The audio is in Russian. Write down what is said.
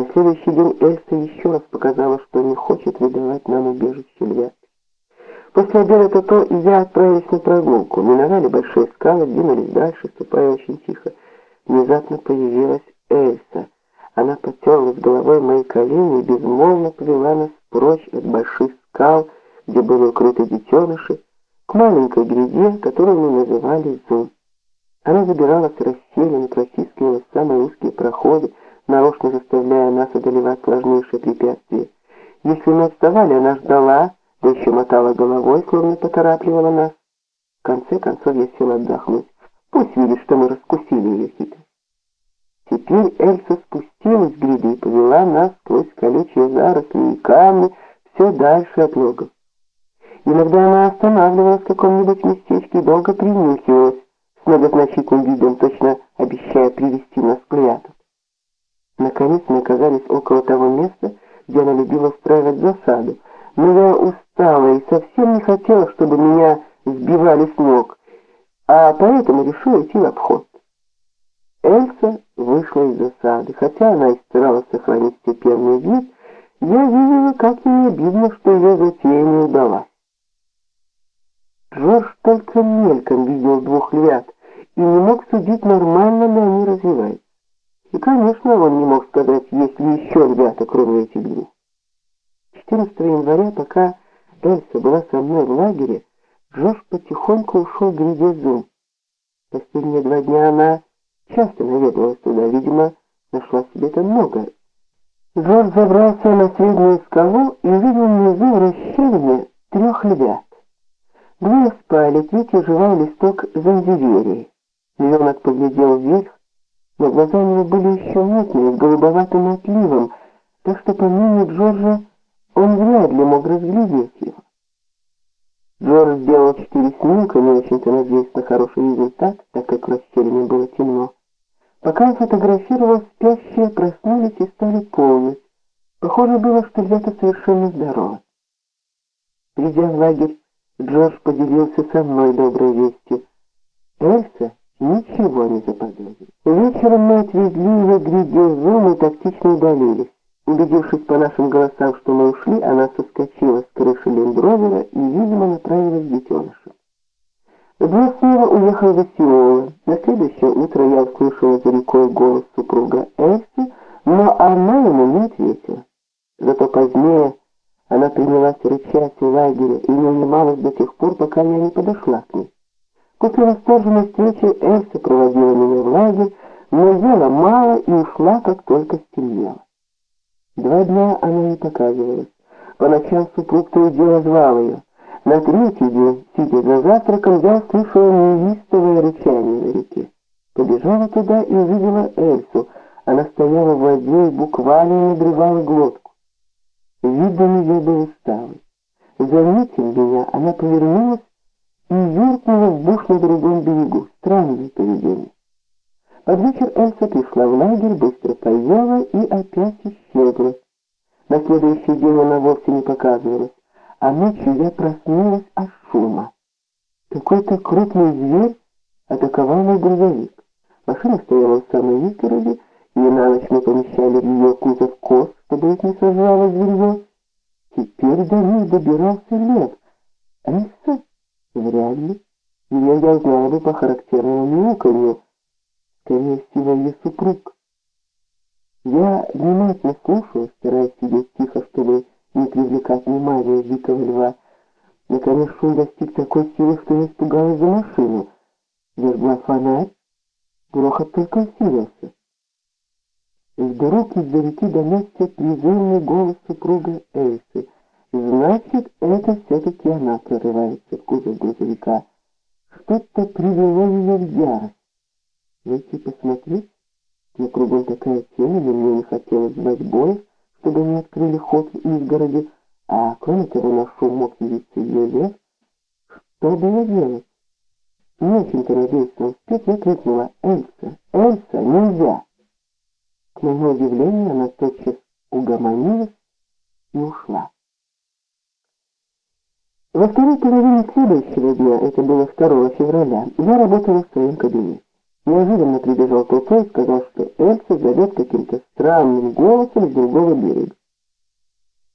На следующий день Эльса еще раз показала, что не хочет выдавать нам убежище львят. После обеда Тото и я отправились на прогулку. Миновали большие скалы, двинулись дальше, ступая очень тихо. Внезапно появилась Эльса. Она потерлась головой мои колени и безмолвно повела нас прочь от больших скал, где были укрыты детеныши, к маленькой гряде, которую мы называли Зум. Она забиралась расселена, протискивалась в самые узкие проходы, нарочно заставляя нас одолевать сложнейшие препятствия. Если мы отставали, она ждала, да еще мотала головой, словно поторапливала нас. В конце концов я села отдохнуть. Пусть видит, что мы раскусили ее хитрость. Теперь Эльса спустилась с гряды и повела нас сквозь колючие заросли и камни все дальше от логов. Иногда она останавливалась в каком-нибудь местечке и долго принюхивалась, с многозначительным видом, точно обещая привести нас к Лиату. Наконец мы оказались около того места, где она любила устраивать засаду, но я устала и совсем не хотела, чтобы меня сбивали с ног, а поэтому решила идти в обход. Эльса вышла из засады, хотя она и старалась сохранить степенный вид, я видела, как ей обидно, что ее затея не удалась. Джордж только мельком видел двух львят и не мог судить, нормально ли они развиваются. И, конечно, он не мог сказать, есть ли еще львята, кроме этих двух. 14 января, пока Эльса была со мной в лагере, Джордж потихоньку ушел к гряде. Последние два дня она часто наведывалась туда, видимо, нашла себе там много. Джордж забрался на среднюю скалу и увидел внизу в расщелине трех львят. Двое спали, третий жевал листок занзиверии. Львенок поглядел вверх, но глаза у него были еще мутные, с голубоватым отливом, так что, по мнению Джорджа, он вряд ли мог разглядеть его. Джордж сделал четыре снимка, не очень-то надеясь на хороший результат, так как в расселине было темно. Пока он фотографировал, спящие проснулись и стали полнить. Похоже было, что ребята совершенно здоровы. Придя в лагерь, Джордж поделился со мной доброй вестью. Эльса ничего не заподозрила. Вечером мы отвезли ее к гряде Зум и тактично удалились. Убедившись по нашим голосам, что мы ушли, она соскочила с крыши лендровера и, видимо, направилась к детенышам. Двор снова уехал в Осиола. На следующее утро я услышала за рекой голос супруга Эльсы, но она ему не ответила. Зато позднее она принялась рычать у лагеря и не унималась до тех пор, пока я не подошла к ней. После восторженной встречи Эльса проводила меня в лагерь, но ела мало и ушла, как только стемнело. Два дня она не показывалась. По ночам супруг то и дело звал ее. На третий день, сидя за завтраком, я услышала неистовое рычание на реке. Побежала туда и увидела Эльсу. Она стояла в воде и буквально надрывала глотку. Вид у нее был усталый. Заметив меня, она повернулась и юркнула в буш на другом берегу. Странное поведение. Под вечер Эльса пришла в лагерь, быстро поела и опять исчезла. На следующий день она вовсе не показывалась, а ночью я проснулась от шума. Какой-то крупный зверь атаковал мой грузовик. Машина стояла в самой изгороди, и на ночь мы помещали в ее кузов коз, чтобы их не сожрало зверье. Теперь до них добирался лев. Эльса? Вряд ли. Ее я узнала бы по характерному мяуканью. Скорее всего, ее супруг. Я внимательно слушала, стараясь сидеть тихо, чтобы не привлекать внимания дикого льва. Наконец шум достиг такой силы, что я испугалась за машину. Зажгла фонарь, грохот только усилился. Вдруг из-за реки донесся призывный голос супруга Эльсы. Значит, это все-таки она прорывается в кузов грузовика. Что-то привело ее в ярость. Зайти посмотреть? На кругом такая тема, но мне не хотелось звать боев, чтобы они открыли ход в изгороде, а кроме того на шум мог явиться ее лев. Что было делать? Не очень-то надеясь на успех, я крикнула «Эльса! Эльса! Нельзя!» К моему удивлению, она тотчас угомонилась и ушла. Во второй половине следующего дня, это было 2 февраля, я работала в своем кабинете. Неожиданно прибежал Толстой и сказал, что Эльса зовет каким-то странным голосом с другого берега.